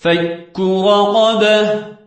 فك رقبة